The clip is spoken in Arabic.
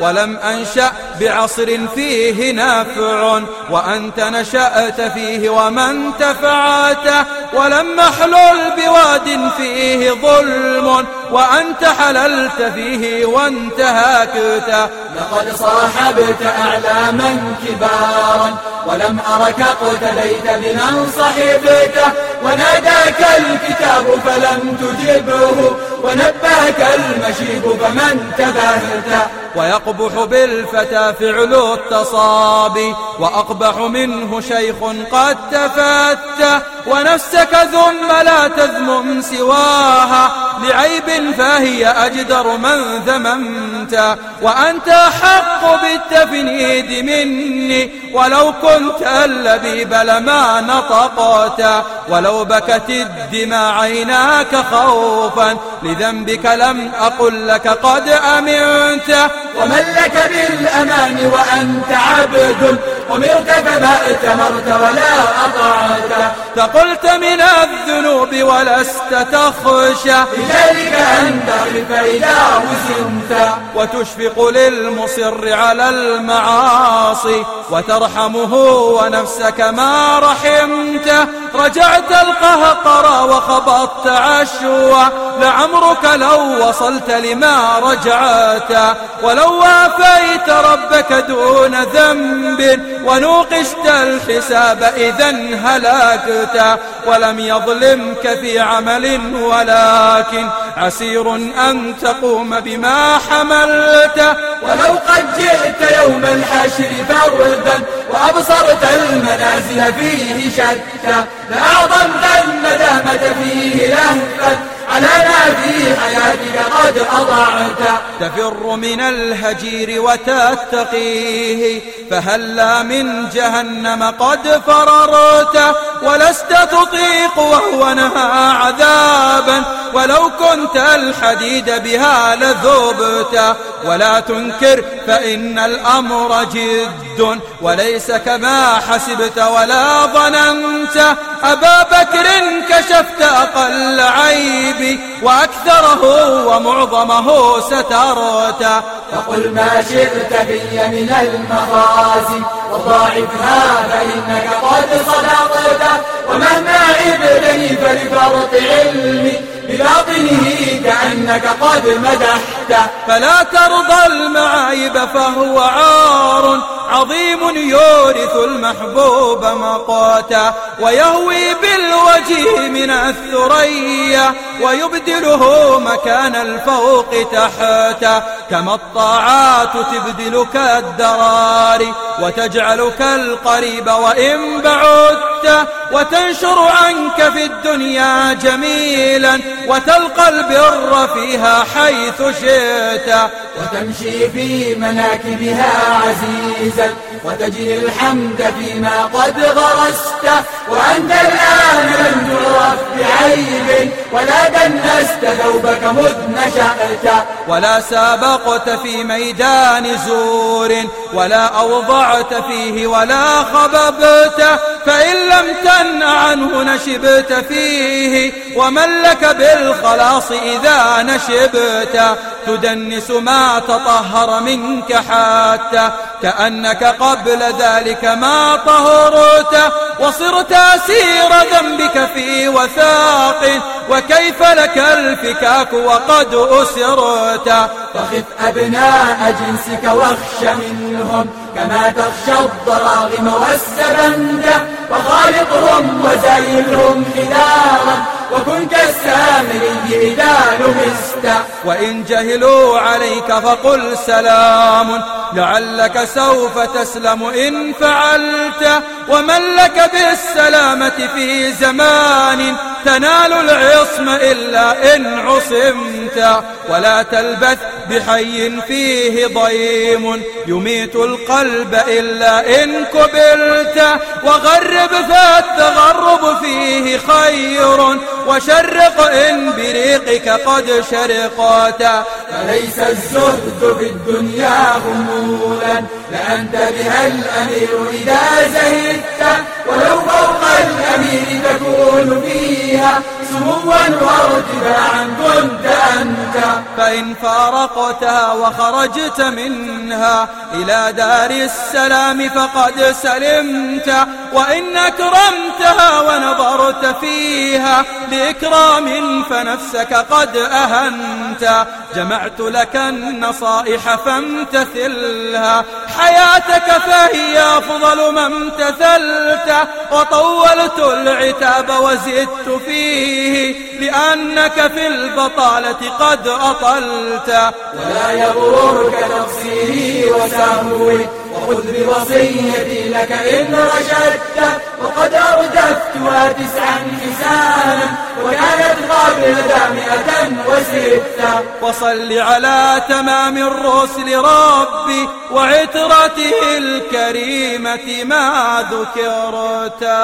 ولم أنشأ بعصر فيه نافع وأنت نشأت فيه وما انتفعت ولم أحلل بواد فيه ظلم وأنت حللت فيه وانتهاكت لقد صاحبت أعلاما كبارا ولم أرك اقتديت بمن صحبته وناداك الكتاب فلم تجبه ونبهك المشيب فمن تبهت. ويقبح بالفتى فعل التصابي وأقبح منه شيخ قد تفت. ونفسك ثم لا تذمم سواها لعيب فهي أجدر من ذممت. وأنت حق بالتفنيد مني ولو كنت اللبيب لما نطقت. ولو بكت الدماء عيناك خوفا لذنبك لم أقل لك قد أمنت. ومن لك بالأمان وأنت عبد أمرت فما اتمرت ولا أطعت. فقلت من الذنوب ولست تخشى. لذلك أن تغرف إذا وزنت وتشفق للمصر على المعاصي. وترحمه ونفسك ما رحمته رجعت القهقر وخبطت عشوا لعمرك لو وصلت لما رجعت. ولو وافيت ربك دون ذنب. ونوقشت الحساب إذا هلاكت ولم يظلمك في عمل ولكن عسير أن تقوم بما حملت. ولو قد جئت يوم الحشر فردا وأبصرت المنازل فيه شتى لأعظمت الندامة فيه لهفا على في حياتك قد أضعت. تفر من الهجير وتتقيه فهلا من جهنم قد فررت. ولست تطيق وهو نهى عذابا. ولو كنت الحديد بها لذبت. ولا تنكر فإن الأمر جد وليس كما حسبت ولا ظننت. أبا بكر كشفت أقل عيبي وأكثره ومعظمه سترت. فقل ما شئت في من المخازي وضاعفها فإنك قد صدقت. بباطنه كأنك قد مدحت فلا ترضى المعايب فهو عار عظيم يورث المحبوب مقاتا. ويهوي بالوجه من الثريا ويبدله مكان الفوق تحتا. كما الطاعات تبدلك الدراري وتجعلك القريب وإن بعدت وتنشر عنك في الدنيا جميلا وتلقى البر فيها حيث شئت. وتمشي في مناكبها عزيزا وتجري الحمد فيما قد غرست. وأنت الآن ولا دنست ثوبك مذ نشأت. ولا سابقت في ميدان زور. ولا أوضعت فيه ولا خببت. فإن لم تن عنه نشبت فيه. ومن لك بالخلاص إذا نشبت. تدنس ما تطهر منك حتى. كأنك قبل ذلك ما طهرت. وصرت أسير ذنبك في وثاق. وكيف لك الفكاك وقد أسرت؟ فخف أبناء جنسك واخش منهم كما تخشى الضراغم والسبند. وخالطهم وزايلهم خلارا وكن كالسامري إذا لمست. وإن جهلوا عليك فقل سلام لعلك سوف تسلم إن فعلت. ومن لك بالسلامة في زمان تنال العصم إلا إن عصمت ولا تلبث بحي فيه ضيم. يميت القلب إلا إن كبلت وغرب فالتغرب فيه خير. وشرق إن بريقك قد شرقت. فليس الزهد في الدنيا غمولا لأنت بها الأمير إذا زهدت. فإن فارقتها وخرجت منها إلى دار السلام فقد سلمت وإن أكرمتها ونظرت فيها لإكرام فنفسك قد أهنت. جمعت لك النصائح فامتثلها. حياتك فهي أفضل ما امتثلت. وطولت العتاب وزدت فيه لأنك في البطالة قد أطلت. ولا يغررك تقصيري وسهوي وخذ بوصيتي لك إن رشدت وقد أردفتها تسعا حسانا وكانت قابلة مئة وستة. وصل على تمام الرسل ربي وعترته الكريمة ما ذكرتا